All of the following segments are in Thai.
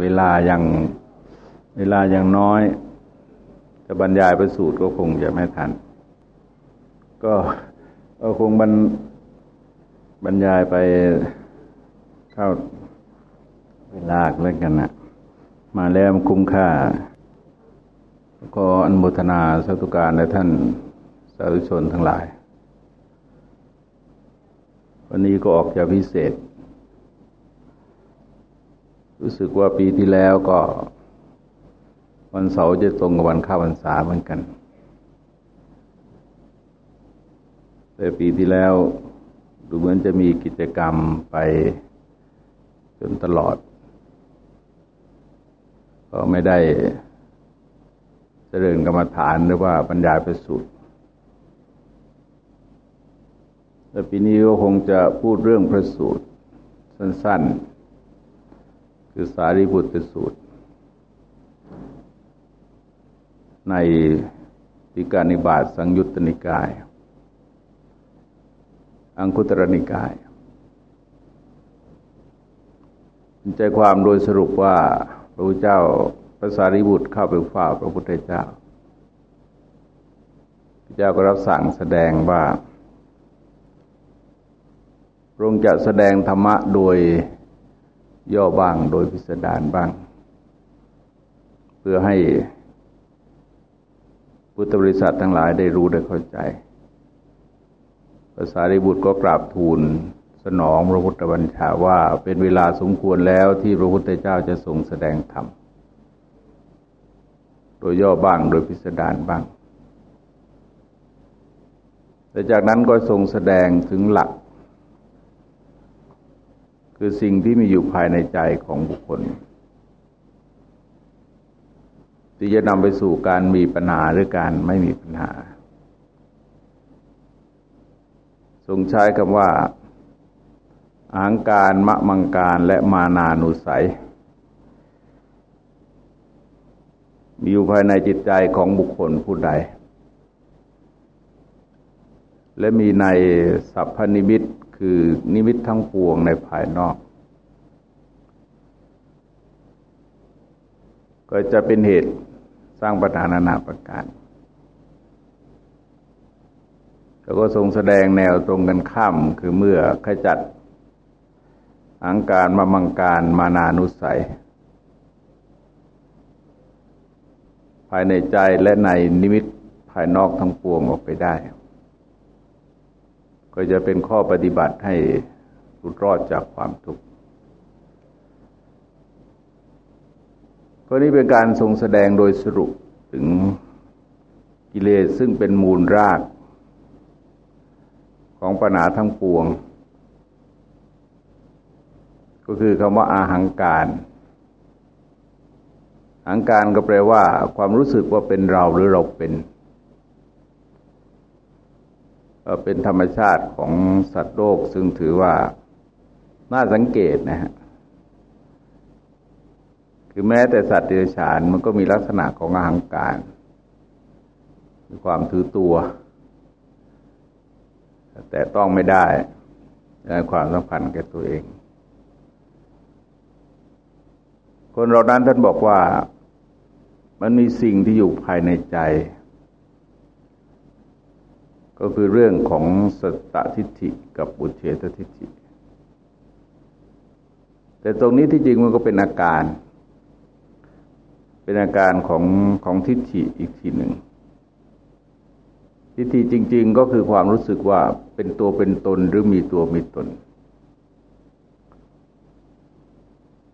เวลายังเวลายังน้อย จะบรรยายประสูตรก็คงจะไม่ทัน ก็ก็คงบรรบรรยายไปเข้าเวลาเล่นกันนะมาแล้วคุ้มค่า ก็อนโมทนาสาธุการในท่านสาธุชนทั้งหลาย วันนี้ก็ออกจะพิเศษ รู้สึกว่าปีที่แล้วก็ วันเสาร์จะตรงกับวันข้าวันษาเหมือนกัน แต่ปีที่แล้ว ดูเหมือนจะมีกิจกรรมไปจนตลอด ก็ไม่ได้เจริญกรรมฐานหรือว่าบรรยายไปสุดแต่ปีนี้ก็คงจะพูดเรื่องพระสูตรสั้น ๆ คือสารีบุตรสูตร ในติการนิบาตสังยุตตนิกาย อังคุตรนิกายใจความโดยสรุปว่าพระพุทธเจ้าพระสารีบุตรเข้าไปฝ้าพระพุทธเจ้า พระเจ้าก็รับสั่งแสดงว่าพระองค์จะแสดงธรรมะโดย ย่อบ้างโดยพิสดารบ้าง เพื่อให้พุทธบริษัททั้งหลายได้รู้ได้เข้าใจภาษาริบุตรก็กราบทูลสนองพระพุทธบัญชาว่าเป็นเวลาสมควรแล้วที่พระพุทธเจ้าจะทรงแสดงธรรม โดยย่อบ้างโดยพิสดารบ้างแต่จากนั้นก็ทรงแสดงถึงหลัก คือสิ่งที่มีอยู่ภายในใจของบุคคล ที่จะนำไปสู่การมีปัญหาหรือการไม่มีปัญหา ทรงใช้คำว่าอาหงการมะมังการและมานานุสัย มีอยู่ภายในจิตใจของบุคคลผู้ใด และมีในสัพพนิมิต คือนิมิตทั้งปวงในภายนอก ก็จะเป็นเหตุสร้างปัญหานานาประการแล้วก็ทรงแสดงแนวตรงกันข้ามคือเมื่อขจัดอังการมามังการมานานุสัย ภายในใจและในนิมิตภายนอกทั้งปวงออกไปได้ ก็จะเป็นข้อปฏิบัติให้หลุดรอดจากความทุกข์เพราะนี้เป็นการทรงแสดงโดยสรุปถึงกิเลสซึ่งเป็นมูลราก ของปัญหาทั้งปวง ก็คือคำว่าอาหังการอหังการก็แปลว่า ความรู้สึกว่าเป็นเราหรือเราเป็น เป็นธรรมชาติของสัตว์โลก ซึ่งถือว่าน่าสังเกตนะฮะคือแม้แต่สัตว์เดรัจฉานมันก็มีลักษณะของอาหังการมีความถือตัว แต่ต้องไม่ได้ในความสัมพันธ์แก่ตัวเอง คนเรานั้นท่านบอกว่ามันมีสิ่งที่อยู่ภายในใจ ก็คือเรื่องของสตทิฏฐิกับบุเฉตทิฏฐิ แต่ตรงนี้ที่จริงมันก็เป็นอาการ เป็นอาการของของทิฏฐิอีกทีหนึ่ง ทิฏฐิจริง ๆ ก็คือความรู้สึกว่าเป็นตัวเป็นตนหรือมีตัวมีตน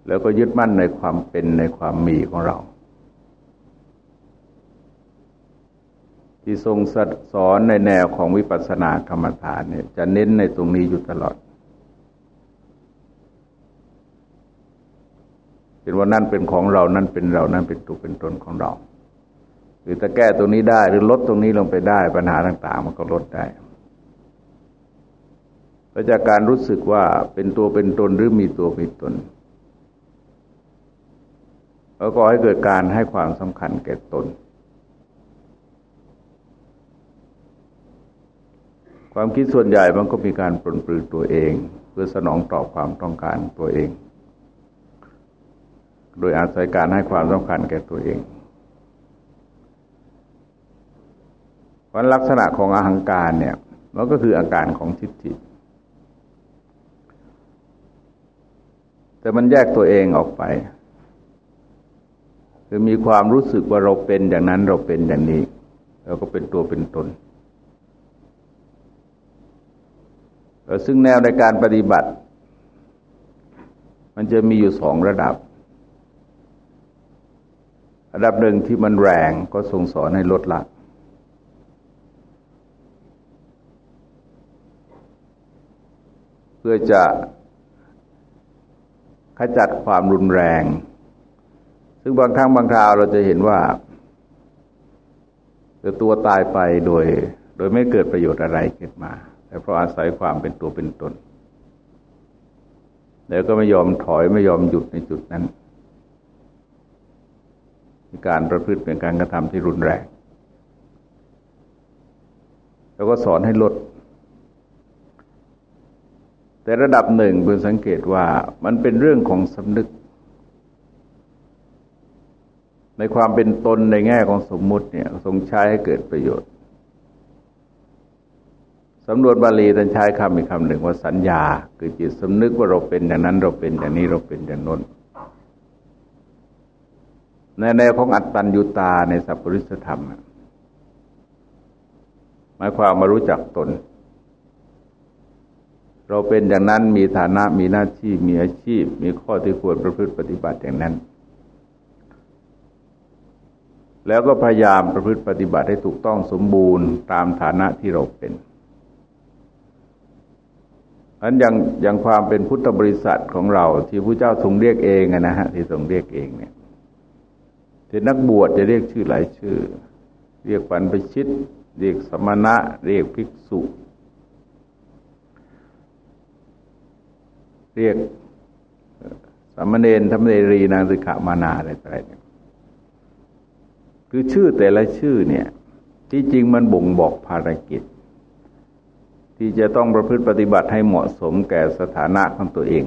แล้วก็ยึดมั่นในความเป็นในความมีของเรา ที่ทรงสสอนในแนวของวิปัสสนากรรมฐานเนี่ยจะเน้นในตรงนี้อยู่ตลอดเป็นว่านั่นเป็นของเรา นั่นเป็นเรา นั่นเป็นตัวเป็นตนของเรา หรือถ้าแก้ตรงนี้ได้ หรือลดตรงนี้ลงไปได้ ปัญหาต่าง ๆ มันก็ลดได้ก็จากการรู้สึกว่าเป็นตัวเป็นตนหรือมีตัวมีตนแล้วก็ให้เกิดการให้ความสำคัญแก่ตน ความคิดส่วนใหญ่มันก็มีการปลนปลือตัวเอง เพื่อสนองตอบความต้องการตัวเอง โดยอาศัยการให้ความสำคัญแก่ตัวเองเพราะลักษณะของอหังการเนี่ยมันก็คืออาการของทิฏฐิแต่มันแยกตัวเองออกไป คือมีความรู้สึกว่าเราเป็นอย่างนั้นเราเป็นอย่างนี้ เราก็เป็นตัวเป็นตน ซึ่งแนวในการปฏิบัติ มันจะมีอยู่สองระดับ ระดับหนึ่งที่มันแรงก็ทรงสอนให้ลดละ เพื่อจะขจัดความรุนแรง ซึ่งบางครั้งบางคราวเราจะเห็นว่าตัวตายไปโดย โดยไม่เกิดประโยชน์อะไรขึ้นมา แต่เพราะอาศัยความเป็นตัวเป็นตน แล้วก็ไม่ยอมถอยไม่ยอมหยุดในจุดนั้นการประพฤติเป็นการกระทำที่รุนแรง แล้วก็สอนให้ลด แต่ระดับหนึ่งคุณสังเกตว่ามันเป็นเรื่องของสำนึก ในความเป็นตนในแง่ของสมมุติเนี่ยทรงใช้ให้เกิดประโยชน์ สำนวนบาลีท่านใช้คำอีกคำหนึ่งว่าสัญญา คือจิตสำนึกว่าเราเป็นอย่างนั้นเราเป็นอย่างนี้เราเป็นอย่างน้นในแนวของอัตตัญญุตาในสัพพุริสธรรมหมายความมารู้จักตน เราเป็นอย่างนั้นมีฐานะมีหน้าที่มีอาชีพ มีข้อที่ควรประพฤติปฏิบัติอย่างนั้น แล้วก็พยายามประพฤติปฏิบัติให้ถูกต้องสมบูรณ์ตามฐานะที่เราเป็น อันอย่างอย่างความเป็นพุทธบริษัทของเรา ที่พระเจ้าทรงเรียกเองนะฮะที่ทรงเรียกเองเนี่ยที่นักบวชจะเรียกชื่อหลายชื่อ เรียกปันไปชิต เรียกสมณะ เรียกภิกษุ เรียกสามเณรธรรมเนรีนางสิกขามานาอะไรต่ออะไรเนี่ยคือชื่อแต่ละชื่อเนี่ย ที่จริงมันบ่งบอกภารกิจ ที่จะต้องประพฤติปฏิบัติให้เหมาะสมแก่สถานะของตัวเอง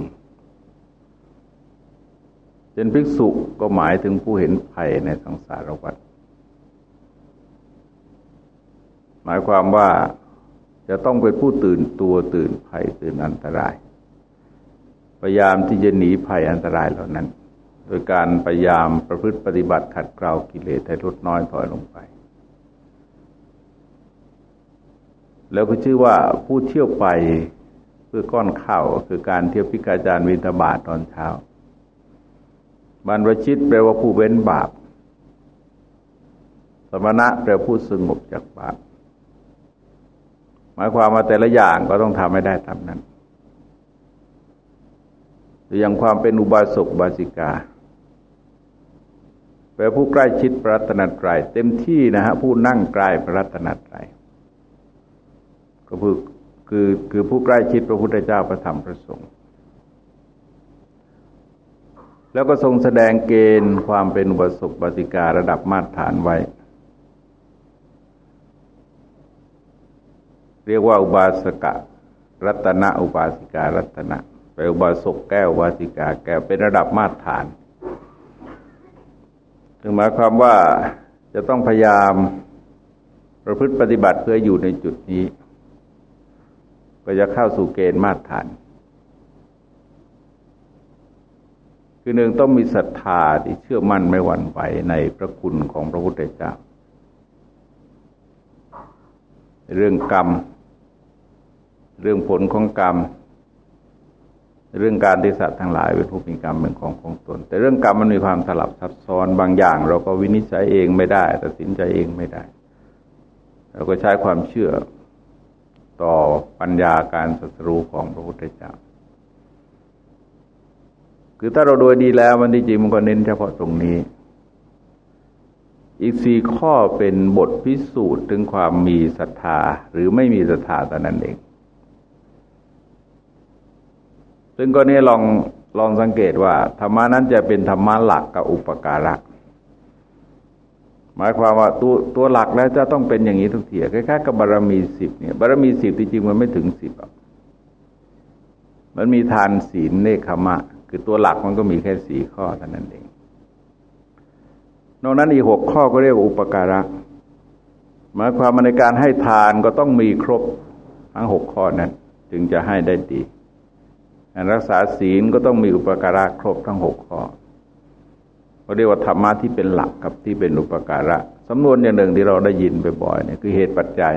เป็นภิกษุก็หมายถึงผู้เห็นภัยในสังสารวัฏหมายความว่าจะต้องเป็นผู้ตื่นตัวตื่นภัยตื่นอันตราย พยายามที่จะหนีภัยอันตรายเหล่านั้น โดยการพยายามประพฤติปฏิบัติขัดเกลากิเลสให้ลดน้อยถอยลงไป แล้วก็ชื่อว่าผู้เที่ยวไปเพื่อก้อนข้าวคือการเที่ยวพิกาจารวินทบาทตอนเช้าบรรพชิตแปลว่าผู้เว้นบาป สมณะแปลผู้สงบจากบาป หมายความว่าแต่ละอย่างก็ต้องทำให้ได้ตามนั้นอย่างความเป็นอุบาสกบาสิกา แปลผู้ใกล้ชิดพระรัตนตรัยเต็มที่นะฮะผู้นั่งใกล้พระรัตนตรัย ก็คือคือคือผู้ใกล้ชิดพระพุทธเจ้าพระธรรมพระสงฆ์แล้วก็ทรงแสดงเกณฑ์ความเป็นอุบาสกบาสิการะดับมาตรฐานไว้ เรียกว่าอุบาสกะรัตนะอุบาสิการัตนะไปอุบาสกแก้ววาสิกาแก้วเป็นระดับมาตรฐานถึงหมายความว่าจะต้องพยายามประพฤติปฏิบัติเพื่ออยู่ในจุดนี้ ก็จะเข้าสู่เกณฑ์มาตรฐาน คือหนึ่งต้องมีศรัทธาที่เชื่อมั่นไม่หวั่นไหวในพระคุณของพระพุทธเจ้า เรื่องกรรม เรื่องผลของกรรม เรื่องการที่สัตว์ทั้งหลายเป็นผู้มีกรรมเป็นของของตน แต่เรื่องกรรมมันมีความสลับซับซ้อนบางอย่าง เราก็วินิจฉัยเองไม่ได้ตัดสินใจเองไม่ได้ เราก็ใช้ความเชื่อ ต่อปัญญาการศัตรูของพระพุทธเจ้า คือถ้าเราโดยดีแล้วมันที่จริงมันก็เน้นเฉพาะตรงนี้ อีกสี่ข้อเป็นบทพิสูจน์ถึงความมีศรัทธาหรือไม่มีศรัทธาแต่นั้นเอง ซึ่งก็นี้ลองลองสังเกตว่าธรรมานั้นจะเป็นธรรมะหลักกับอุปการะ หมายความว่าตัวตัวหลักแล้วจะต้องเป็นอย่างนี้ทุกทีคล้ายๆกับบารมีสิบเนี่ยบารมีสิบจริงๆมันไม่ถึงสิบอะมันมีทานศีลเนคขมะ คือตัวหลักมันก็มีแค่สี่ข้อเท่านั้นเอง นอกนั้นอีกหกข้อก็เรียกอุปการะหมายความว่าในการให้ทานก็ต้องมีครบทั้งหกข้อนั้น จึงจะให้ได้ดีการรักษาศีลก็ต้องมีอุปการะครบทั้งหกข้อ เขาเรียกว่าธรรมะที่เป็นหลักกับที่เป็นอุปการะสำนวนอย่างหนึ่งที่เราได้ยินบ่อยๆเนี่ยคือเหตุปัจจัย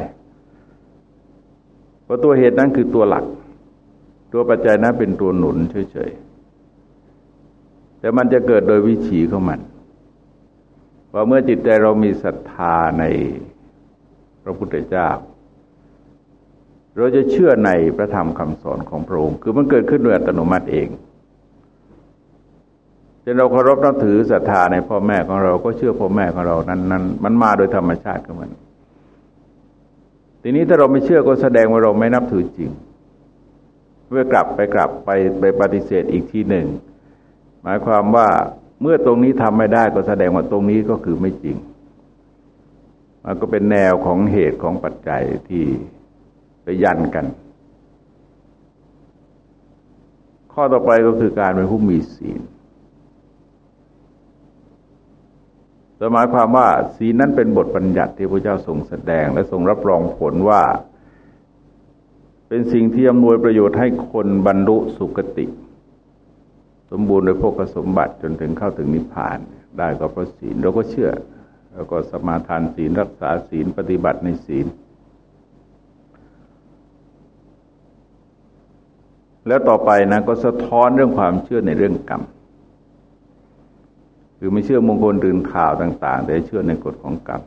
เพราะตัวเหตุนั้นคือตัวหลัก ตัวปัจจัยนั้นเป็นตัวหนุนเฉยๆแต่มันจะเกิดโดยวิถีของมันว่าเมื่อจิตใจเรามีศรัทธาในพระพุทธเจ้า เราจะเชื่อในพระธรรมคำสอนของพระองค์ คือมันเกิดขึ้นโดยอัตโนมัติเอง จนเราเคารพนับถือศรัทธาในพ่อแม่ของเราก็เชื่อพ่อแม่ของเรานั้นนั้นมันมาโดยธรรมชาติของมัน ทีนี้ถ้าเราไม่เชื่อก็แสดงว่าเราไม่นับถือจริงเมื่อกลับไปกลับไปไปปฏิเสธอีกทีหนึ่ง หมายความว่าเมื่อตรงนี้ทำไม่ได้ก็แสดงว่าตรงนี้ก็คือไม่จริง มันก็เป็นแนวของเหตุของปัจจัยที่ไปยันกัน ข้อต่อไปก็คือการเป็นผู้มีศีล หมายความว่าศีลนั้นเป็นบทบัญญัติที่พระเจ้าทรงแสดง และทรงรับรองผลว่า เป็นสิ่งที่อำนวยประโยชน์ให้คนบรรลุสุคติ สมบูรณ์โดยพวกสมบัติจนถึงเข้าถึงนิพพานได้ก็เพราะศีลเราก็เชื่อ แล้วก็สมาทานศีลรักษาศีลปฏิบัติในศีล แล้วต่อไปนะก็สะท้อนเรื่องความเชื่อในเรื่องกรรม คือไม่เชื่อมงคลตื่นข่าวต่าง ๆ แต่เชื่อในกฎของกรรม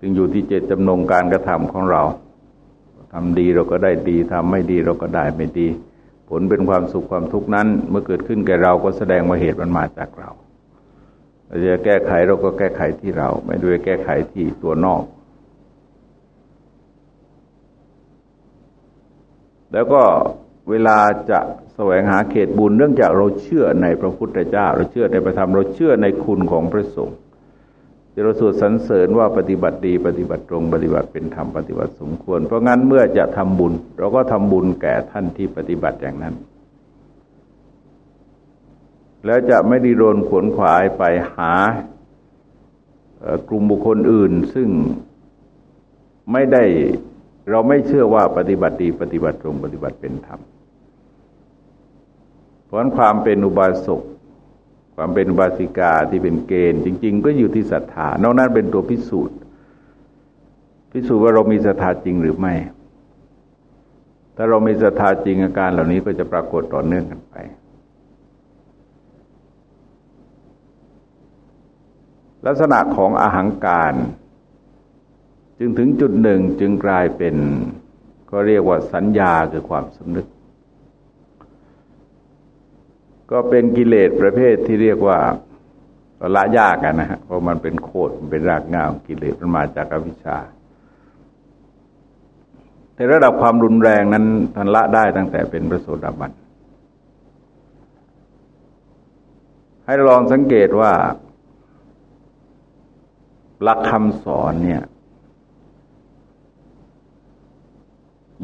จึงอยู่ที่เจตจำนงการกระทำของเราทำดีเราก็ได้ดีทำไม่ดีเราก็ได้ไม่ดี ผลเป็นความสุขความทุกข์นั้น เมื่อเกิดขึ้นแก่เราก็แสดงว่าเหตุมันมาจากเราเราจะแก้ไขเราก็แก้ไขที่เรา ไม่ด้วยแก้ไขที่ตัวนอก แล้วก็เวลาจะ แสวงหาเขตบุญเนื่องจากเราเชื่อในพระพุทธเจ้า เราเชื่อในพระธรรมเราเชื่อในคุณของพระสงฆ์เราสวดสรรเสริญว่าปฏิบัติดี ปฏิบัติตรงปฏิบัติเป็นธรรมปฏิบัติสมควร เพราะงั้นเมื่อจะทำบุญ เราก็ทำบุญแก่ท่านที่ปฏิบัติอย่างนั้น แล้วจะไม่ดีโรนขวนขวายไปหากลุ่มบุคคลอื่น ซึ่งไม่ได้เราไม่เชื่อว่าปฏิบัติดี ปฏิบัติตรงปฏิบัติเป็นธรรม เพราะความเป็นอุบาสกความเป็นบาสิกาที่เป็นเกณฑ์ จริง ๆ ก็อยู่ที่ศรัทธานอกนั้นเป็นตัวพิสูจน์ พิสูจน์ว่าเรามีศรัทธาจริงหรือไม่ ถ้าเรามีศรัทธาจริงอาการเหล่านี้ก็จะปรากฏต่อเนื่องกันไป ลักษณะของอาหางการ จึงถึงจุดหนึ่งจึงกลายเป็น ก็เรียกว่าสัญญาคือความสำนึก ก็เป็นกิเลสประเภทที่เรียกว่าละยากนะฮะเพราะมันเป็นโคตรมันเป็นรากง่ากิเลสมันมาจากอวิชชา แต่ระดับความรุนแรงนั้นทันละได้ตั้งแต่เป็นพระโสดาบันให้ลองสังเกตว่า หลักคำสอนเนี่ย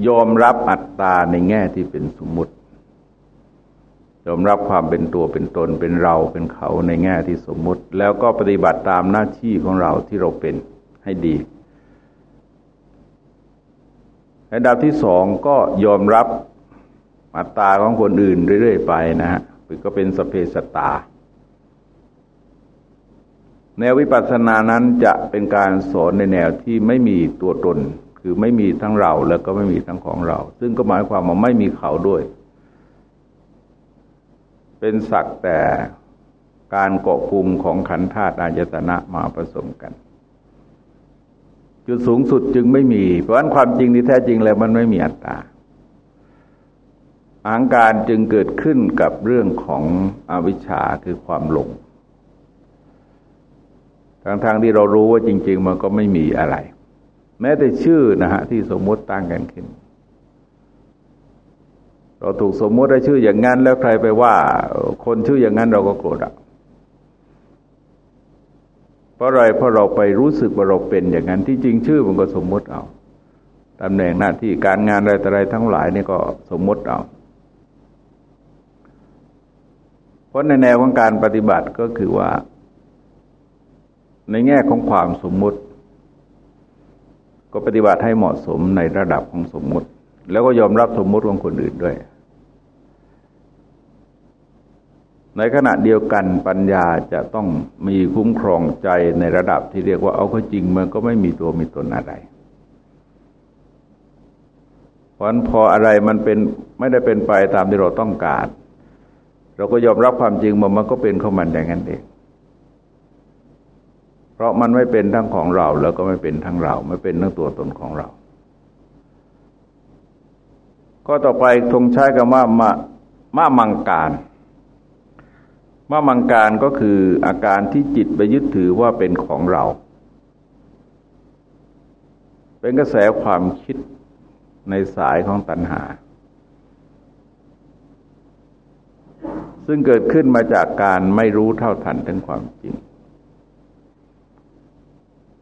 ยอมรับอัตตาในแง่ที่เป็นสมมติ ยอมรับความเป็นตัวเป็นตนเป็นเราเป็นเขาในแง่ที่สมมุติ แล้วก็ปฏิบัติตามหน้าที่ของเราที่เราเป็นให้ดีระดับที่สองก็ยอมรับอัตตาของคนอื่นเรื่อยๆไปนะฮะก็เป็นสเพสตา แนววิปัสสนานั้นจะเป็นการสอนในแนวที่ไม่มีตัวตน คือไม่มีทั้งเราแล้วก็ไม่มีทั้งของเรา ซึ่งก็หมายความว่าไม่มีเขาด้วย เป็นสักแต่การเกาะกลุ่มของขันธาตุอายตนะมาผสมกัน จุดสูงสุดจึงไม่มี เพราะฉะนั้นความจริงที่แท้จริงแล้วมันไม่มีอัตตาอังการจึงเกิดขึ้นกับเรื่องของอวิชชาคือความหลงทางทางที่เรารู้ว่าจริง ๆ มันก็ไม่มีอะไร แม้แต่ชื่อนะฮะที่สมมติตั้งกันขึ้น เราถูกสมมติได้ชื่ออย่างนั้น แล้วใครไปว่า คนชื่ออย่างนั้นเราก็โกรธอะเพราะอะไรเพราะเราไปรู้สึกว่าเราเป็นอย่างนั้น ที่จริงชื่อมันก็สมมติเอาตำแหน่งหน้าที่การงานอะไรแต่อะไรทั้งหลายนี่ก็สมมติเอาเพราะในแนวของการปฏิบัติก็คือว่า ในแง่ของความสมมติ ก็ปฏิบัติให้เหมาะสมในระดับของสมมติ แล้วก็ยอมรับสมมติของคนอื่นด้วย ในขณะเดียวกันปัญญาจะต้องมีคุ้มครองใจในระดับที่เรียกว่าเอาเข้าจริงมันก็ไม่มีตัวมีตนอะไรเพราะพออะไรมันเป็นไม่ได้เป็นไปตามที่เราต้องการ เราก็ยอมรับความจริงมันมันก็เป็นข้ามันอย่างนั้นเอง เพราะมันไม่เป็นทั้งของเราแล้วก็ไม่เป็นทั้งเรา ไม่เป็นทั้งตัวตนของเรา ก็ต่อไปทงใช้คำว่ามามามังการมามังการก็คืออาการที่จิตไปยึดถือว่าเป็นของเรา เป็นกระแสความคิดในสายของตัณหา ซึ่งเกิดขึ้นมาจากการไม่รู้เท่าทันถึงความจริง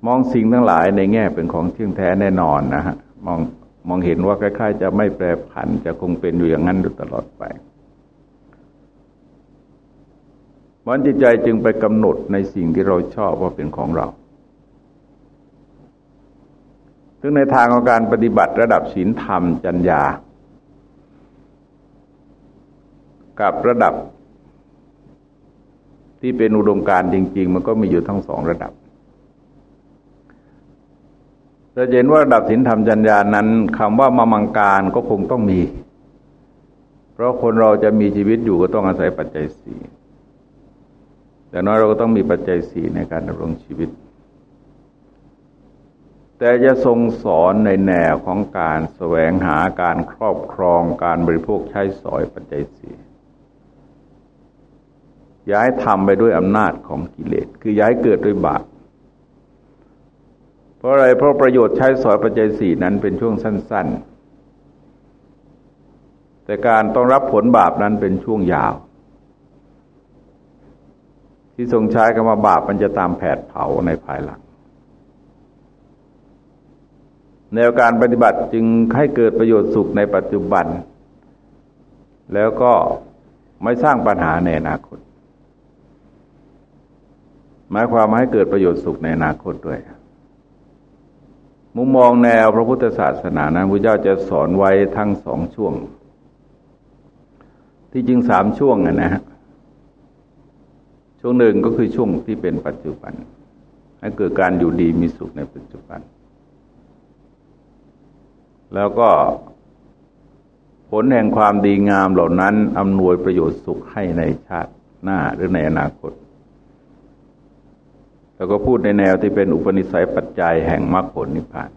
มองสิ่งทั้งหลายในแง่เป็นของเที่ยงแท้แน่นอนนะฮะมอง มองเห็นว่าคล้ายๆ จะไม่แปรผันจะคงเป็นอยู่อย่างนั้นอยู่ตลอดไปมันจิตใจจึงไปกำหนดในสิ่งที่เราชอบว่าเป็นของเรา ซึ่งในทางของการปฏิบัติระดับศีลธรรมจัญญา กับระดับที่เป็นอุดมการจริง ๆ มันก็มีอยู่ทั้งสองระดับ เราเห็นว่าระดับศีลธรรมจัญญานั้นคำว่ามามังการก็คงต้องมี เพราะคนเราจะมีชีวิตอยู่ก็ต้องอาศัยปัจจัยสี่แต่น้อยเราก็ต้องมีปัจจัยสี่ในการดำรงชีวิต แต่จะทรงสอนในแนวของการแสวงหาการครอบครองการบริโภคใช้สอยปัจจัยสี่ย้ายทำไปด้วยอำนาจของกิเลส คือย้ายเกิดด้วยบาป ราะอะไรเพราะประโยชน์ใช้สอยปัจจัยสี่นั้นเป็นช่วงสั้น ๆ แต่การต้องรับผลบาปนั้นเป็นช่วงยาว ที่ทรงใช้คำว่าบาปมันจะตามแผดเผาในภายหลัง แนวการปฏิบัติจึงให้เกิดประโยชน์สุขในปัจจุบัน แล้วก็ไม่สร้างปัญหาในอนาคต หมายความให้เกิดประโยชน์สุขในอนาคตด้วย มุมมองแนวพระพุทธศาสนานั้นพระเจ้าจะสอนไว้ทั้งสองช่วง ที่จริงสามช่วงนะฮะช่วงหนึ่งก็คือช่วงที่เป็นปัจจุบันให้เกิดการอยู่ดีมีสุขในปัจจุบัน แล้วก็ผลแห่งความดีงามเหล่านั้นอำนวยประโยชน์สุขให้ในชาติหน้าหรือในอนาคต แล้วก็พูดในแนวที่เป็นอุปนิสัยปัจจัยแห่งมรรคผลนิพพาน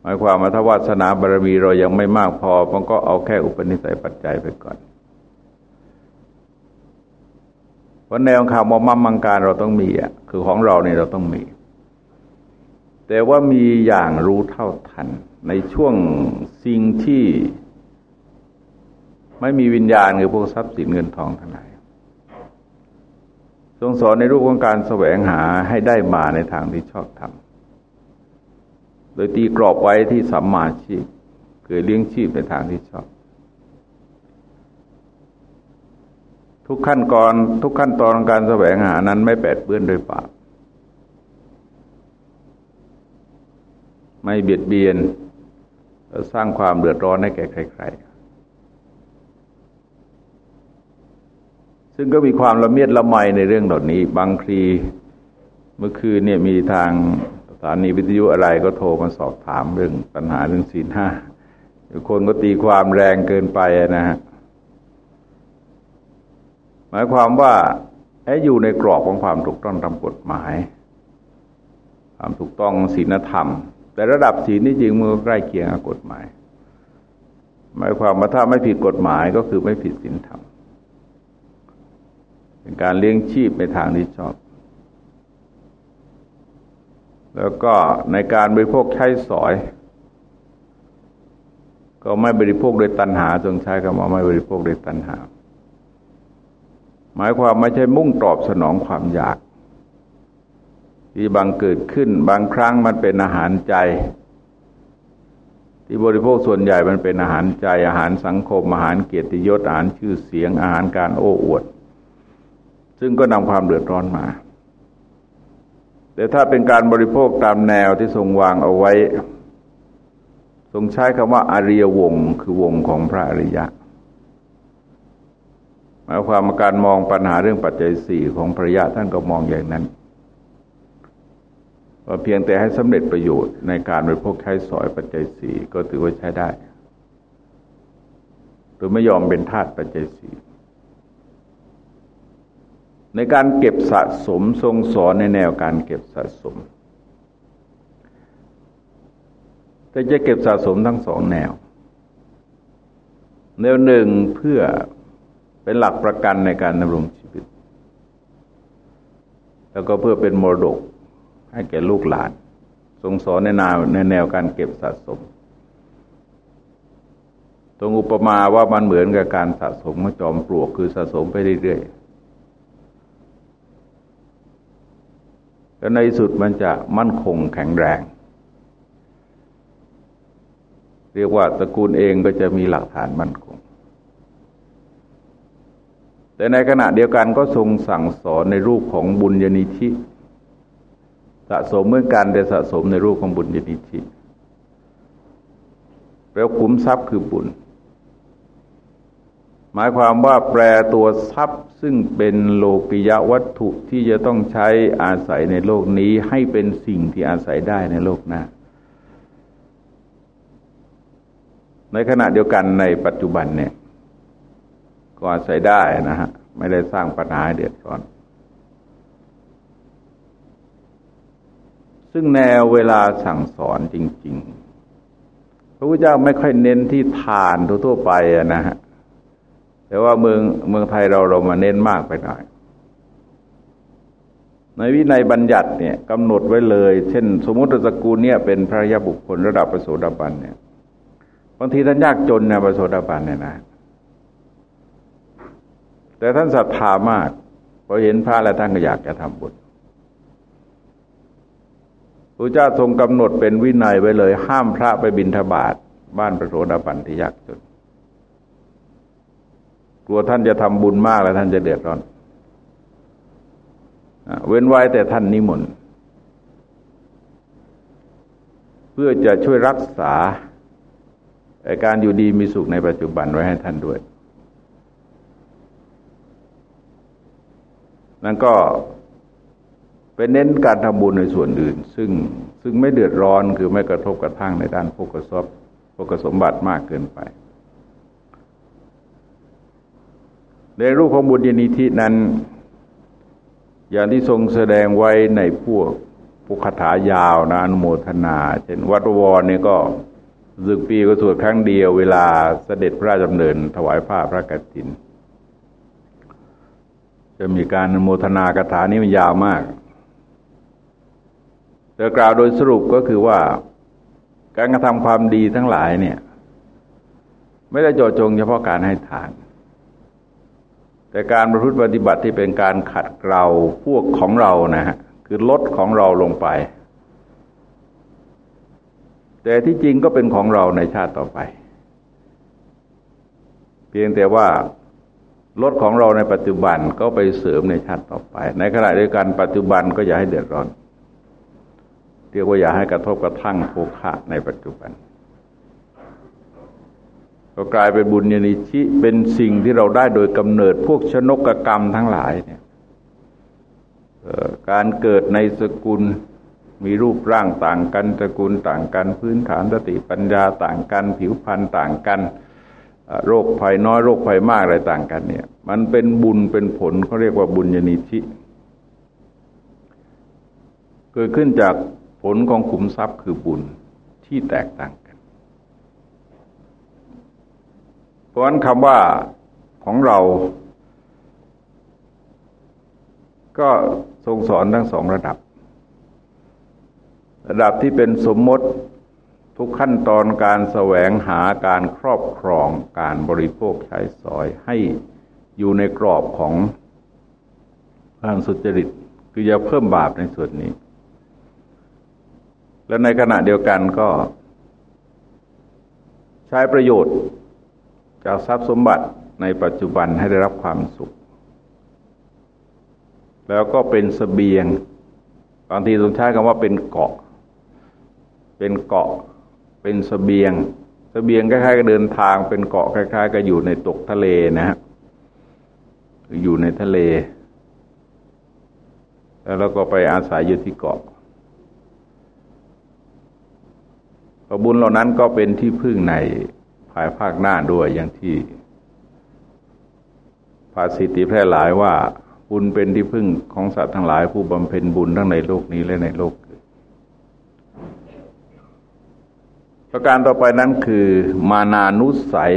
หมายความว่าถ้าวาสนาบารมีเรายังไม่มากพอมันก็เอาแค่อุปนิสัยปัจจัยไปก่อนเพราะแนวข่าวมอมมังการเราต้องมีอะคือของเราเนี่ยเราต้องมี แต่ว่ามีอย่างรู้เท่าทัน ในช่วงสิ่งที่ ไม่มีวิญญาณหรือพวกทรัพย์สินเงินทองทั้งหลาย ทรงสอนในรูปของการแสวงหาให้ได้มาในทางที่ชอบทำโดยตีกรอบไว้ที่สัมมาชีพคือเลี้ยงชีพในทางที่ชอบ ทุกขั้นตอนทุกขั้นตอนของการแสวงหานั้นไม่แปดเปื้อนโดยบาปไม่เบียดเบียนสร้างความเดือดร้อนให้แก่ใคร ๆ ซึ่งก็มีความละเมียดละไมในเรื่องเหล่านี้ บางทีเมื่อคืนเนี่ยมีทางสถานีวิทยุอะไรก็โทรมาสอบถามเรื่องปัญหาเรื่องศีลห้าคนก็ตีความแรงเกินไปนะฮะหมายความว่าไอ้อยู่ในกรอบของความถูกต้องตามกฎหมาย ความถูกต้องศีลธรรม แต่ระดับศีลนี่จริงมือใกล้เคียงกับกฎหมาย หมายความว่าถ้าไม่ผิดกฎหมายก็คือไม่ผิดศีลธรรม เป็นการเลี้ยงชีพในทางที่ชอบ แล้วก็ในการบริโภคใช้สอย ก็ไม่บริโภคโดยตัณหาจงใช้คำว่าไม่บริโภคโดยตัณหา หมายความไม่ใช่มุ่งตอบสนองความอยาก ที่บางเกิดขึ้นบางครั้งมันเป็นอาหารใจที่บริโภคส่วนใหญ่มันเป็นอาหารใจอาหารสังคม อาหารเกียรติยศอาหารชื่อเสียง อาหารการโอ้อวด ซึ่งก็นำความเดือดร้อนมา แต่ถ้าเป็นการบริโภคตามแนวที่ทรงวางเอาไว้ ทรงใช้คำว่าอาริยวงคือวงของพระอริยะหมายความว่าการมองปัญหาเรื่องปัจจัยสี่ของพระยะท่านก็มองอย่างนั้นว่าเพียงแต่ให้สำเร็จประโยชน์ในการบริโภคใช้สอยปัจจัยสี่ก็ถือว่าใช้ได้โดยไม่ยอมเป็นทาสปัจจัยสี่ ในการเก็บสะสมทรงสอนในแนวการเก็บสะสม แต่จะเก็บสะสมทั้งสองแนว แนวหนึ่งเพื่อเป็นหลักประกันในการดำรงชีวิต แล้วก็เพื่อเป็นมรดกให้แก่ลูกหลาน ทรงสอนในแนวในแนวการเก็บสะสม ตรงอุปมาว่ามันเหมือนกับการสะสมจอมปลวกคือสะสมไปเรื่อยๆ แล้วในสุดมันจะมั่นคงแข็งแรง เรียกว่าตระกูลเองก็จะมีหลักฐานมั่นคง แต่ในขณะเดียวกันก็ทรงสั่งสอนในรูปของบุญญาณิธิสะสมเมื่อการแต่สะสมในรูปของบุญญาณิธิแล้วคุ้มทรัพย์คือบุญ หมายความว่าแปลตัวทรัพย์ซึ่งเป็นโลกิยวัตถุที่จะต้องใช้อาศัยในโลกนี้ให้เป็นสิ่งที่อาศัยได้ในโลกหน้า ในขณะเดียวกันในปัจจุบันเนี่ย ก็อาศัยได้นะฮะ ไม่ได้สร้างปัญหาเดือดร้อน ซึ่งแนวเวลาสั่งสอนจริง ๆ พระพุทธเจ้าไม่ค่อยเน้นที่ทานทั่วไปนะฮะ แต่ว่าเมืองเมืองไทยเราเรามาเน้นมากไปหน่อย ในวินัยบัญญัติเนี่ยกำหนดไว้เลย เช่น สมมติตระกูลเนี่ยเป็นพระยาบุคคลระดับประโสดาบันเนี่ยบางทีท่านยากจนนะประโสดาบันเนี่ยนะ แต่ท่านศรัทธามากพอเห็นพระแล้วท่านก็อยากจะทำบุญพระเจ้าทรงกำหนดเป็นวินัยไว้เลย ห้ามพระไปบิณฑบาตบ้านประโสดาบันที่ยากจน ลัวท่านจะทำบุญมากแล้วท่านจะเดือดร้อนเว้นไว้แต่ท่านนิมนต์เพื่อจะช่วยรักษาการอยู่ดีมีสุขในปัจจุบันไว้ให้ท่านด้วย นั่นก็เป็นเน้นการทำบุญในส่วนอื่น ซึ่งซึ่งไม่เดือดร้อนคือไม่กระทบกระทั่งในด้านโภกทรัพย์โภกสมบัติมากเกินไป ในรูปของบุญญาณิธินั้น อย่างที่ทรงแสดงไว้ในพวกปุคถายาวนะอนุโมทนา เช่นวัดวรนี่ก็สึกปีก็สวดครั้งเดียวเวลาเสด็จพระราชดำเนิน ถวายผ้าพระกฐิน จะมีการอนุโมทนากถานี้มันยาวมาก แต่กล่าวโดยสรุปก็คือว่า การกระทำความดีทั้งหลายเนี่ย ไม่ได้โจจงเฉพาะการให้ทาน แต่การประพฤติปฏิบัติที่เป็นการขัดเกลาพวกของเรานะฮะคือลดของเราลงไป แต่ที่จริงก็เป็นของเราในชาติต่อไป เพียงแต่ว่าลดของเราในปัจจุบันก็ไปเสริมในชาติต่อไป ในขณะเดียวกันปัจจุบันก็อย่าให้เดือดร้อนเรียกว่าอย่าให้กระทบกระทั่งโภคะในปัจจุบัน ก็กลายเป็นบุญญาณิชิเป็นสิ่งที่เราได้โดยกำเนิดพวกชนกกรรมทั้งหลายเนี่ยการเกิดในสกุลมีรูปร่างต่างกันสกุลต่างกัน พื้นฐานสติปัญญาต่างกัน ผิวพรรณต่างกัน โรคภัยน้อยโรคภัยมากอะไรต่างกันเนี่ย มันเป็นบุญเป็นผลเขาเรียกว่าบุญญาณิชิเกิดขึ้นจากผลของขุมทรัพย์คือบุญที่แตกต่าง เพราะฉะนั้นคำว่าของเรา ก็ทรงสอนทั้งสองระดับ ระดับที่เป็นสมมติทุกขั้นตอนการแสวงหาการครอบครองการบริโภคใช้สอยให้อยู่ในกรอบของการสุจริต คืออย่าเพิ่มบาปในส่วนนี้ และในขณะเดียวกันก็ ใช้ประโยชน์ จากทรัพย์สมบัติในปัจจุบันให้ได้รับความสุข แล้วก็เป็นสเสบียงบางทีต้องใช้คำว่าเป็นเกาะ เป็นเกาะ เป็นสเสบียงสเสบียงคล้ายๆกับเดินทาง เป็นเกาะคล้ายๆกับอยู่ในตกทะเลนะฮะอยู่ในทะเล แล้วเราก็ไปอาศัยอยู่ที่เกาะบุญเหล่านั้นก็เป็นที่พึ่งใน ภายภาคหน้าด้วยอย่างที่ภาษิติแพร่หลายว่า บุญเป็นที่พึ่งของสัตว์ทั้งหลาย ผู้บำเพ็ญบุญทั้งในโลกนี้และในโลกประการต่อไปนั้นคือมานานุสัย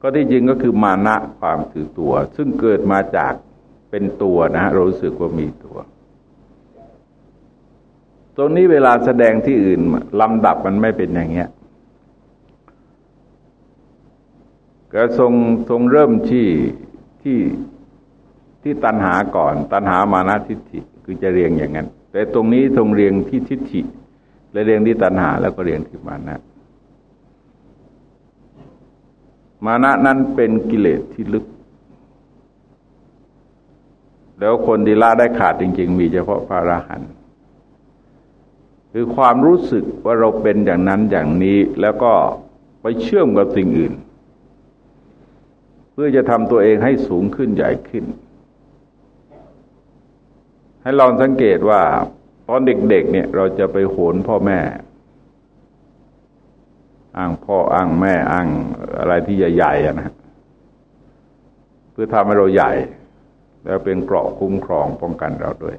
ก็ที่จริงก็คือมานะความถือตัว ซึ่งเกิดมาจากเป็นตัวนะฮะเรารู้สึกว่ามีตัว ตรงนี้เวลาแสดงที่อื่นลำดับมันไม่เป็นอย่างเงี้ย ก็ทรงทรงเริ่มที่ที่ที่ตัณหาก่อน ตัณหามานะทิฏฐิคือจะเรียงอย่างนั้น แต่ตรงนี้ทรงเรียงที่ทิฏฐิและเรียงที่ตัณหาแล้วก็เรียงที่มานะ มานะนั้นเป็นกิเลสที่ลึก แล้วคนที่ละได้ขาดจริง ๆ มีเฉพาะพระอรหันต์คือความรู้สึกว่าเราเป็นอย่างนั้นอย่างนี้แล้วก็ไปเชื่อมกับสิ่งอื่น เพื่อจะทำตัวเองให้สูงขึ้นใหญ่ขึ้น ให้ลองสังเกตว่า ตอนเด็กๆเนี่ย เราจะไปโหนพ่อแม่ อ้างพ่ออ้างแม่อ้างอะไรที่ใหญ่ๆนะเพื่อทำให้เราใหญ่ แล้วเป็นเกราะคุ้มครองป้องกันเราด้วย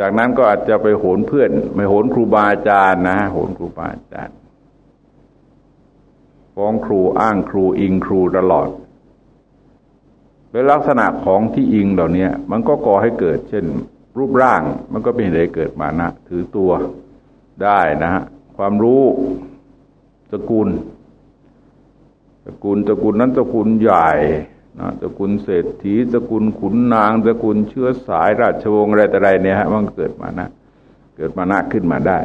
จากนั้นก็อาจจะไปโหนเพื่อน ไม่โหนครูบาอาจารย์นะโหนครูบาอาจารย์ ฟ้องครูอ้างครูอิงครูตลอดเป็นลักษณะของที่อิงเหล่านี้มันก็ก่อให้เกิด เช่น รูปร่างมันก็เป็นเหตุเกิดมานะถือตัวได้นะฮะความรู้ตระกูลตระกูลตระกูลนั้นตระกูลใหญ่นะตระกูลเศรษฐีตระกูลขุนนางตระกูลเชื้อสายราชวงศ์อะไรแต่ไรเนี่ยฮะมันเกิดมานะ เกิดมานะขึ้นมาได้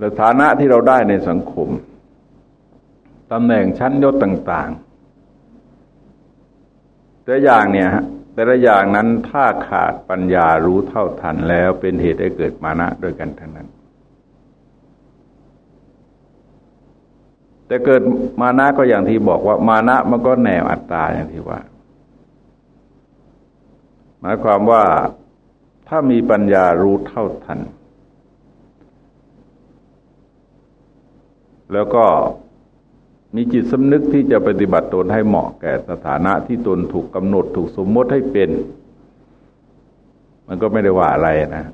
และฐานะที่เราได้ในสังคมตำแหน่งชั้นยศต่าง ๆ แต่อย่างเนี่ยแต่ละอย่างนั้นถ้าขาดปัญญารู้เท่าทันแล้วเป็นเหตุให้เกิดมานะด้วยกันทั้งนั้น แต่เกิดมานะก็อย่างที่บอกว่ามานะมันก็แนวอัตตาอย่างที่ว่า หมายความว่าถ้ามีปัญญารู้เท่าทัน แล้วก็มีจิตสำนึกที่จะปฏิบัติตนให้เหมาะแก่สถานะที่ตนถูกกำหนดถูกสมมติให้เป็น มันก็ไม่ได้ว่าอะไรนะ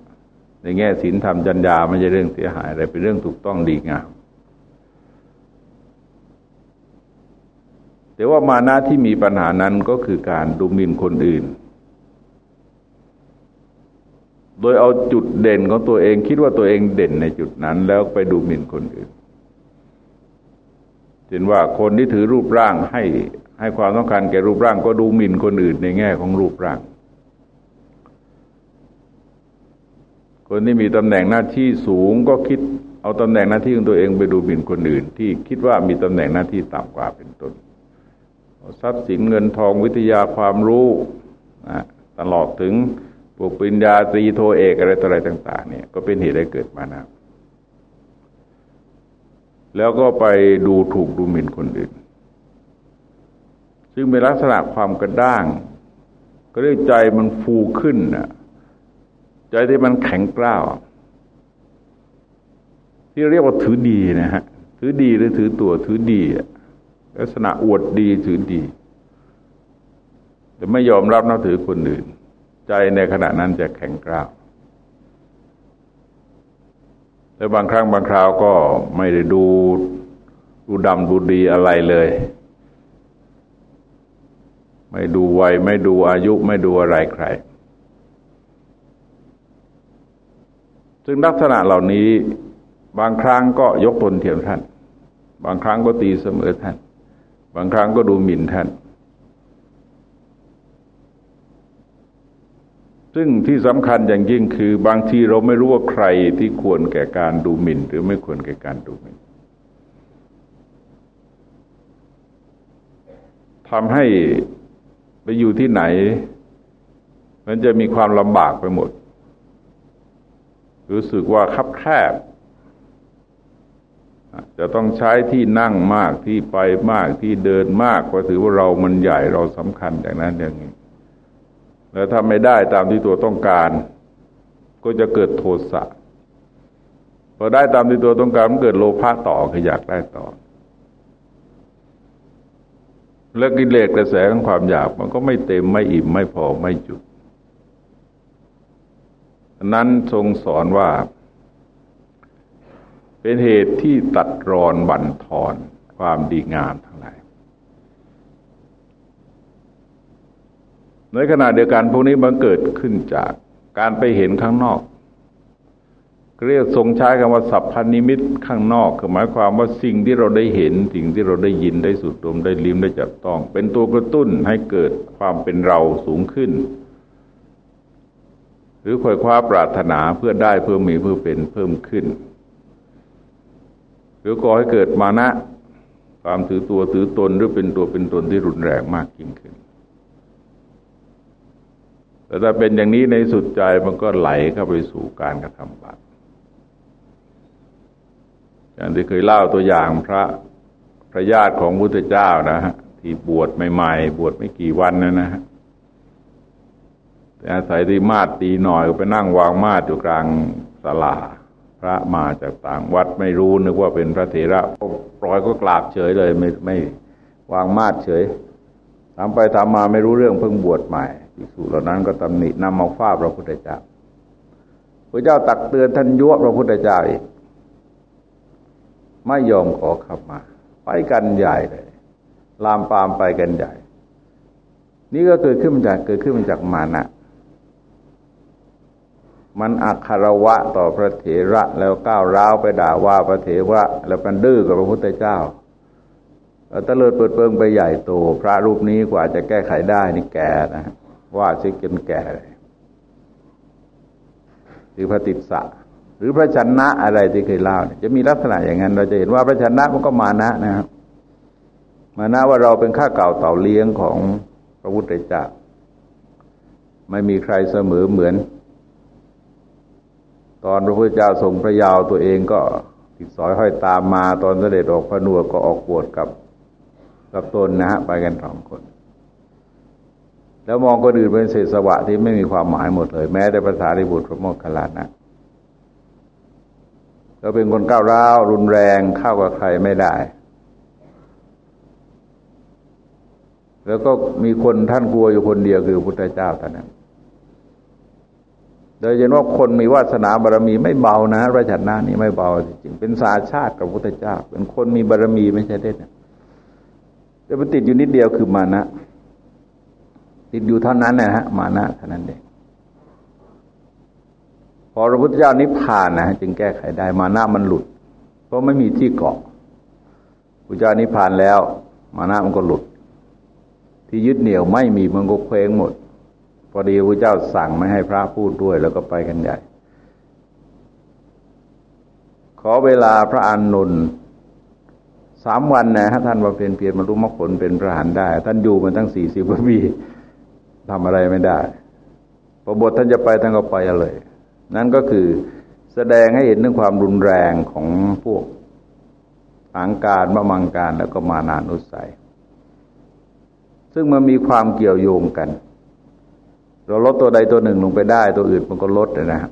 ในแง่ศีลธรรมจัญญาไม่ใช่เรื่องเสียหายอะไรเป็นเรื่องถูกต้องดีงามแต่ว่ามานะที่มีปัญหานั้นก็คือการดูหมิ่นคนอื่น โดยเอาจุดเด่นของตัวเองคิดว่าตัวเองเด่นในจุดนั้น แล้วไปดูหมิ่นคนอื่น เห็นว่าคนที่ถือรูปร่างให้ให้ความต้องการแก่รูปร่างก็ดูหมิ่นคนอื่นในแง่ของรูปร่าง คนที่มีตำแหน่งหน้าที่สูงก็คิดเอาตำแหน่งหน้าที่ของตัวเองไปดูหมิ่นคนอื่น ที่คิดว่ามีตำแหน่งหน้าที่ต่ำกว่าเป็นต้นทรัพย์สินเงินทองวิทยาความรู้ตลอดถึงปกปิญญาตรีโทเอกอะไรต่ออะไรต่าง ๆ เนี่ยก็เป็นเหตุให้เกิดมานะ แล้วก็ไปดูถูกดูหมิ่นคนอื่น ซึ่งเป็นลักษณะความกระด้าง ก็เรียกใจมันฟูขึ้นนะใจที่มันแข็งกร้าว ที่เรียกว่าถือดีนะฮะ ถือดีหรือถือตัวถือดีลักษณะอวดดีถือดี แต่ไม่ยอมรับนับถือคนอื่น ใจในขณะนั้นจะแข็งกร้าว แล้วบางครั้งบางคราวก็ไม่ได้ดูดูดำดูดีอะไรเลย ไม่ดูวัยไม่ดูอายุไม่ดูอะไรใคร ซึ่งลักษณะเหล่านี้ บางครั้งก็ยกตนเทียมท่าน บางครั้งก็ตีเสมอท่าน บางครั้งก็ดูหมิ่นท่าน ซึ่งที่สำคัญอย่างยิ่งคือบางทีเราไม่รู้ว่าใครที่ควรแก่การดูหมิ่น หรือไม่ควรแก่การดูหมิ่นทำให้ไปอยู่ที่ไหน มันจะมีความลำบากไปหมด รู้สึกว่าคับแคบ จะต้องใช้ที่นั่งมากที่ไปมากที่เดินมากเพราะถือว่าเรามันใหญ่เราสำคัญอย่างนั้นอย่างนี้ แล้วถ้าไม่ได้ตามที่ตัวต้องการ ก็จะเกิดโทสะพอได้ตามที่ตัวต้องการมันเกิดโลภะต่อคืออยากได้ต่อ แล้วกิเลสกระแสของความอยากมันก็ไม่เต็มไม่อิ่มไม่พอไม่จุดนั้นทรงสอนว่า เป็นเหตุที่ตัดรอนบั่นทอนความดีงามทั้งหลาย ในขณะเดียวกันพวกนี้มันเกิดขึ้นจากการไปเห็นข้างนอกเรียกทรงใช้คำว่าสัพพันิมิตข้างนอกคือหมายความว่าสิ่งที่เราได้เห็น สิ่งที่เราได้ยินได้สุดดมได้ลิ้มได้จับต้อง เป็นตัวกระตุ้นให้เกิดความเป็นเราสูงขึ้น หรือคอยคว้าปรารถนาเพื่อได้เพื่อมีเพื่อเป็นเพิ่มขึ้น หรือก่อให้เกิดมานะ ความถือตัวถือตนหรือเป็นตัวเป็นตนที่รุนแรงมากยิ่งขึ้น แต่ถ้าเป็นอย่างนี้ในสุดใจมันก็ไหลเข้าไปสู่การกระทำบาปอย่างที่เคยเล่าตัวอย่างพระพระญาติของพุทธเจ้านะฮะที่บวชใหม่ๆ บวชไม่กี่วันนะนะฮะแต่อาศัยที่มาดตีหน่อยก็ไปนั่งวางมาดอยู่กลางศาลา พระมาจากต่างวัดไม่รู้นึกว่าเป็นพระเถระปล่อยก็กราบเฉยเลย ไม่ไม่วางมาดเฉยทำไปทำมาไม่รู้เรื่องเพิ่งบวชใหม่ ภิกษุเหล่านั้นก็ตำหนินำมาฟาดพระพุทธเจ้าพระเจ้าตักเตือนท่านยั่วพระพุทธเจ้าอีกไม่ยอมขอขับมา ไปกันใหญ่เลย ลามปามไปกันใหญ่ นี่ก็เกิดขึ้นมาจากเกิดขึ้นมาจากมานะมันอักคารวะต่อพระเถระแล้วก้าวร้าวไปด่าว่าพระเถระ แล้วมันดื้อกับพระพุทธเจ้าตะเลิดเปิดเปิงไปใหญ่โต พระรูปนี้กว่าจะแก้ไขได้นี่แก่นะ ว่าซิจนแก่หรือพระติสสะหรือพระชนะอะไรที่เคยเล่าเนี่ยจะมีลักษณะอย่างนั้น เราจะเห็นว่าพระชนะมันก็มานะนะครับ มานะว่าเราเป็นข้าเก่าเต่าเลี้ยงของพระพุทธเจ้าไม่มีใครเสมอเหมือน ตอนพระพุทธเจ้าทรงพระยาวตัวเองก็ติดสอยห้อยตามมาตอนเสด็จออกพระนวดก็ออกบวชกับกับตนนะฮะไปกันสองคน แล้วมองคนอื่นเป็นเศษสวะที่ไม่มีความหมายหมดเลย แม้แต่ภาษาในบุตรพระโมคคัลลานะก็เป็นคนก้าวร้าวรุนแรงเข้ากับใครไม่ได้ แล้วก็มีคนท่านกลัวอยู่คนเดียวคือพุทธเจ้าท่านนั้นโดยเฉพาะคนมีวาสนาบารมีไม่เบานะพระชนะนี่ไม่เบาจริงเป็นสาชาติกับพุทธเจ้า เป็นคนมีบารมีไม่ใช่เด็ดแต่มันติดอยู่นิดเดียวคือมานะ ติดอยู่เท่านั้นนะฮะมานะเท่านั้นเองพอพระพุทธเจ้านิพพานนะจึงแก้ไขได้มานะมันหลุด เพราะไม่มีที่เกาะพระเจ้านิพพานแล้ว มานะมันก็หลุด ที่ยึดเหนี่ยวไม่มีมันก็เคว้งหมด พอดีพระเจ้าสั่งไม่ให้พระพูดด้วย แล้วก็ไปกันใหญ่ ขอเวลาพระอานนท์สามวันนะฮะท่านบำเพ็ญเพียรมารู้มรรคผลเป็นพระหันได้ ท่านอยู่มาตั้งสี่สิบกว่าปี ทำอะไรไม่ได้พอบทท่านจะไปท่านก็ไปเลย นั่นก็คือแสดงให้เห็นถึงความรุนแรงของพวกอังการมะมังการแล้วก็มานานุสัย ซึ่งมันมีความเกี่ยวโยงกัน เราลดตัวใดตัวหนึ่งลงไปได้ ตัวอื่นมันก็ลดนะฮะ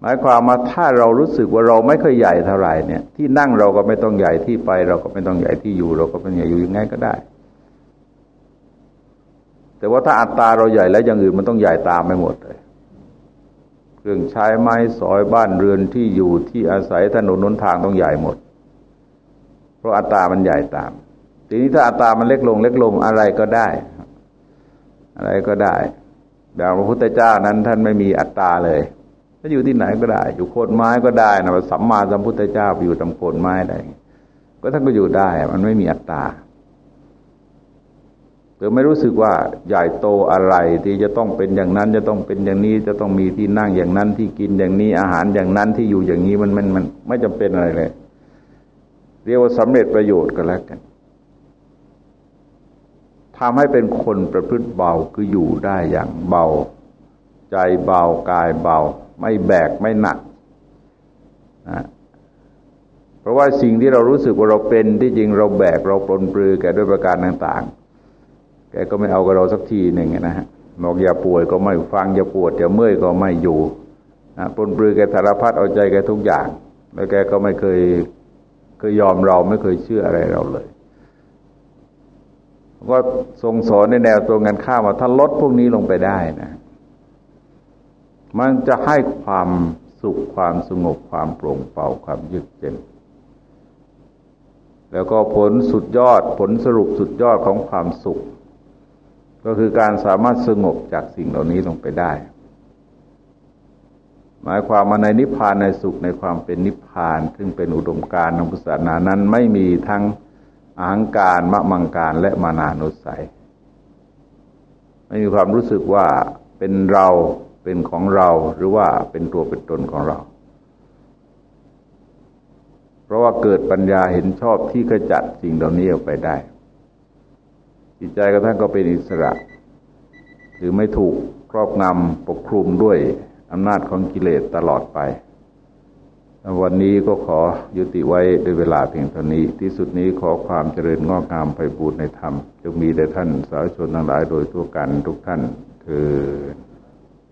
หมายความว่าถ้าเรารู้สึกว่าเราไม่ค่อยใหญ่เท่าไหร่เนี่ย ที่นั่งเราก็ไม่ต้องใหญ่ที่ไป เราก็ไม่ต้องใหญ่ที่อยู่ เราก็เป็นใหญ่อยู่ยังไงก็ได้ แต่ว่าถ้าอัตตาเราใหญ่แล้วอย่างอื่นมันต้องใหญ่ตามไปหมดเลยเครื่องใช้ไม้สอยบ้านเรือนที่อยู่ที่อาศัยถนนนนทางต้องใหญ่หมด เพราะอัตรามันใหญ่ตาม ทีนี้ถ้าอัตรามันเล็กลง เล็กลงอะไรก็ได้ อะไรก็ได้อย่างพระพุทธเจ้านั้นท่านไม่มีอัตตาเลยถ้าอยู่ที่ไหนก็ได้ อยู่โคนไม้ก็ได้นะสัมมาสัมพุทธเจ้าไปอยู่ตามโคนไม้ได้ ก็ท่านก็อยู่ได้ มันไม่มีอัตตา อไม่รู้สึกว่าใหญ่โตอะไรที่จะต้องเป็นอย่างนั้น จะต้องเป็นอย่างนี้จะต้องมีที่นั่งอย่างนั้นที่กินอย่างนี้อาหารอย่างนั้นที่อยู่อย่างนี้มันมันมันไม่จำเป็นอะไรเลย เรียกว่าสำเร็จประโยชน์ก็แล้วกันทำให้เป็นคนประพฤติเบาคืออยู่ได้อย่างเบา ใจเบากายเบา ไม่แบกไม่หนักนะเพราะว่าสิ่งที่เรารู้สึกว่าเราเป็นที่จริงเราแบกเราปลนปลือแก่ด้วยประการต่างๆ แกก็ไม่เอากับเราสักทีหนึ่งนะฮะบอกอย่าป่วยก็ไม่ฟังอย่าปวดอย่าเมื่อยก็ไม่อยู่นะปนปลือแกสารพัดเอาใจแกทุกอย่าง แล้วแกก็ไม่เคยเคยยอมเราไม่เคยเชื่ออะไรเราเลยก็ทรงสอนในแนวตรงกันข้ามว่าถ้าลดพวกนี้ลงไปได้นะ มันจะให้ความสุขความสงบความโปร่งเบาความยืดเย็นแล้วก็ผลสุดยอดผลสรุปสุดยอดของความสุข ก็คือการสามารถสงบจากสิ่งเหล่านี้ลงไปได้ หมายความมาในนิพพานในสุขในความเป็นนิพพาน ซึ่งเป็นอุดมการณ์ของพุทธศาสนานั้นไม่มีทั้งอาหังการมะมังการและมานานุสัย ไม่มีความรู้สึกว่าเป็นเราเป็นของเราหรือว่าเป็นตัวเป็นตนของเรา เพราะว่าเกิดปัญญาเห็นชอบที่ขจัดสิ่งเหล่านี้ออกไปได้ จิตใจกระทั่งก็เป็นอิสระ หรือไม่ถูกครอบงำปกคลุมด้วยอำนาจของกิเลสตลอดไป วันนี้ก็ขอยุติไว้ด้วยเวลาเพียงเท่านี้ ที่สุดนี้ขอความเจริญงอกงามไปบูรณนธรรม จงมีแด่ท่านสาธุชนทั้งหลายโดยทั่วกันทุกท่านคือ